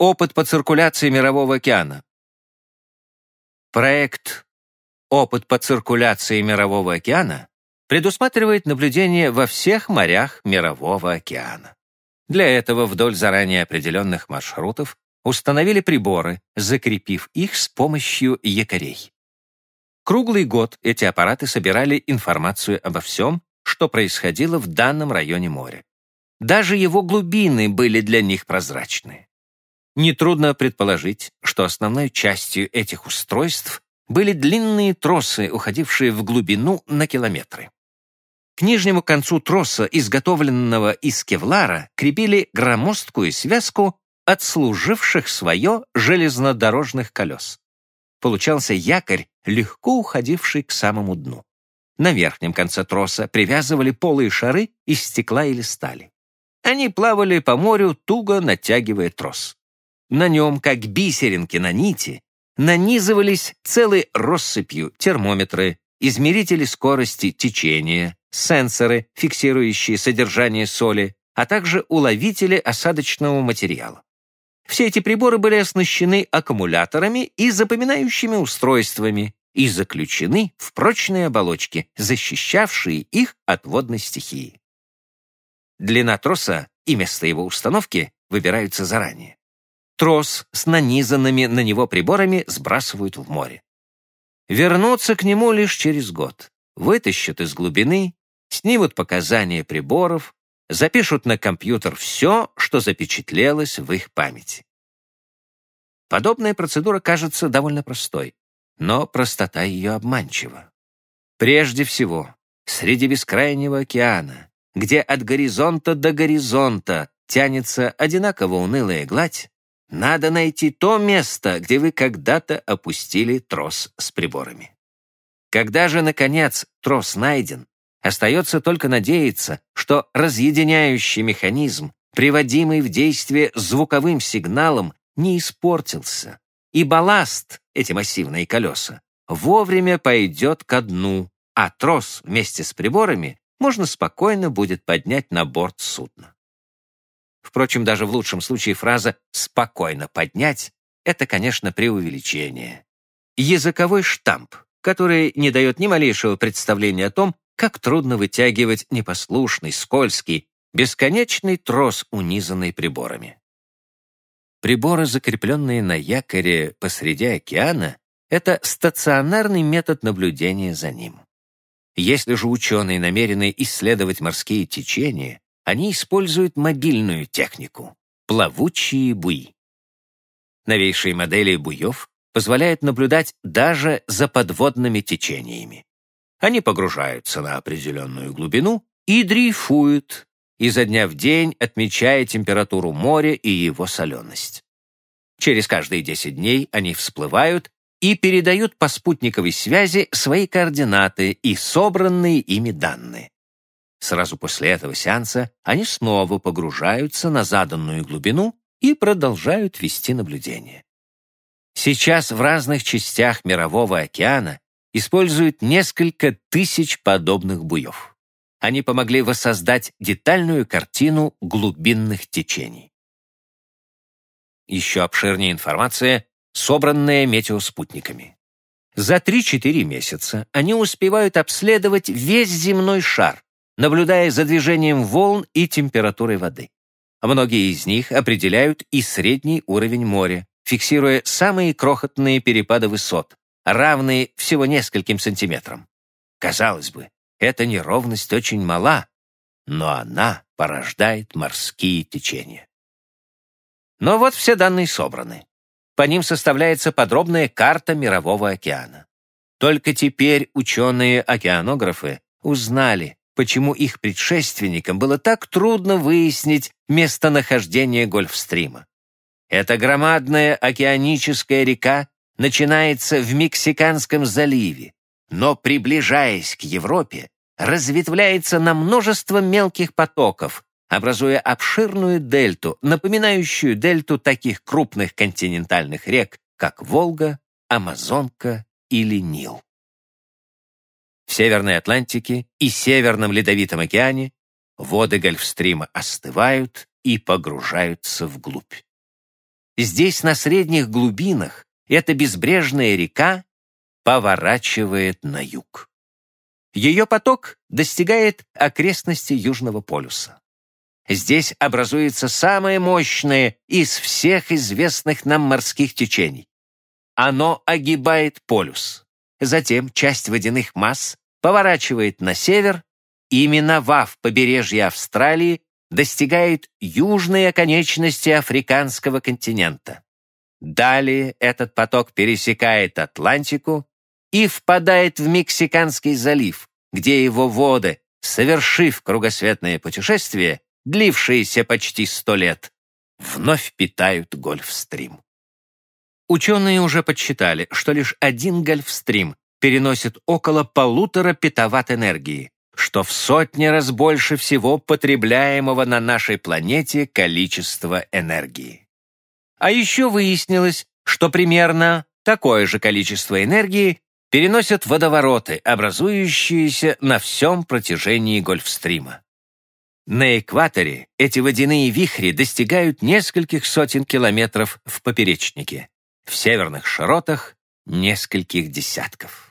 опыт по циркуляции Мирового океана. Проект «Опыт по циркуляции Мирового океана» предусматривает наблюдение во всех морях Мирового океана. Для этого вдоль заранее определенных маршрутов установили приборы, закрепив их с помощью якорей. Круглый год эти аппараты собирали информацию обо всем, что происходило в данном районе моря. Даже его глубины были для них прозрачны. Нетрудно предположить, что основной частью этих устройств были длинные тросы, уходившие в глубину на километры. К нижнему концу троса, изготовленного из кевлара, крепили громоздкую связку отслуживших свое железнодорожных колес. Получался якорь, легко уходивший к самому дну. На верхнем конце троса привязывали полые шары из стекла или стали. Они плавали по морю, туго натягивая трос. На нем, как бисеринки на нити, нанизывались целой россыпью термометры, измерители скорости течения, сенсоры, фиксирующие содержание соли, а также уловители осадочного материала. Все эти приборы были оснащены аккумуляторами и запоминающими устройствами и заключены в прочные оболочки, защищавшие их от водной стихии. Длина троса и место его установки выбираются заранее. Трос с нанизанными на него приборами сбрасывают в море. Вернуться к нему лишь через год. Вытащат из глубины, снимут показания приборов, запишут на компьютер все, что запечатлелось в их памяти. Подобная процедура кажется довольно простой, но простота ее обманчива. Прежде всего, среди бескрайнего океана, где от горизонта до горизонта тянется одинаково унылая гладь, надо найти то место, где вы когда-то опустили трос с приборами. Когда же, наконец, трос найден, остается только надеяться, что разъединяющий механизм, приводимый в действие звуковым сигналом, не испортился, и балласт, эти массивные колеса, вовремя пойдет ко дну, а трос вместе с приборами можно спокойно будет поднять на борт судна. Впрочем, даже в лучшем случае фраза «спокойно поднять» — это, конечно, преувеличение. Языковой штамп, который не дает ни малейшего представления о том, как трудно вытягивать непослушный, скользкий, бесконечный трос, унизанный приборами. Приборы, закрепленные на якоре посреди океана, это стационарный метод наблюдения за ним. Если же ученые намерены исследовать морские течения, они используют мобильную технику — плавучие буи. Новейшие модели буев позволяют наблюдать даже за подводными течениями. Они погружаются на определенную глубину и дрейфуют, изо дня в день отмечая температуру моря и его соленость. Через каждые 10 дней они всплывают и передают по спутниковой связи свои координаты и собранные ими данные. Сразу после этого сеанса они снова погружаются на заданную глубину и продолжают вести наблюдение. Сейчас в разных частях Мирового океана используют несколько тысяч подобных буев. Они помогли воссоздать детальную картину глубинных течений. Еще обширнее информация, собранная метеоспутниками. За 3-4 месяца они успевают обследовать весь земной шар, наблюдая за движением волн и температурой воды. Многие из них определяют и средний уровень моря, фиксируя самые крохотные перепады высот, равные всего нескольким сантиметрам. Казалось бы, эта неровность очень мала, но она порождает морские течения. Но вот все данные собраны. По ним составляется подробная карта Мирового океана. Только теперь ученые-океанографы узнали, почему их предшественникам было так трудно выяснить местонахождение Гольфстрима. Эта громадная океаническая река начинается в Мексиканском заливе, но, приближаясь к Европе, разветвляется на множество мелких потоков, образуя обширную дельту, напоминающую дельту таких крупных континентальных рек, как Волга, Амазонка или Нил. В Северной Атлантике и Северном Ледовитом океане воды Гольфстрима остывают и погружаются вглубь. здесь на средних глубинах эта безбрежная река поворачивает на юг. Ее поток достигает окрестности Южного полюса. Здесь образуется самое мощное из всех известных нам морских течений. Оно огибает полюс. Затем часть водяных масс поворачивает на север и, миновав побережье Австралии, достигает южной оконечности африканского континента. Далее этот поток пересекает Атлантику и впадает в Мексиканский залив, где его воды, совершив кругосветное путешествие, длившиеся почти сто лет, вновь питают Гольфстрим. Ученые уже подсчитали, что лишь один Гольфстрим переносит около полутора петаватт энергии, что в сотни раз больше всего потребляемого на нашей планете количества энергии. А еще выяснилось, что примерно такое же количество энергии переносят водовороты, образующиеся на всем протяжении Гольфстрима. На экваторе эти водяные вихри достигают нескольких сотен километров в поперечнике, в северных широтах — нескольких десятков.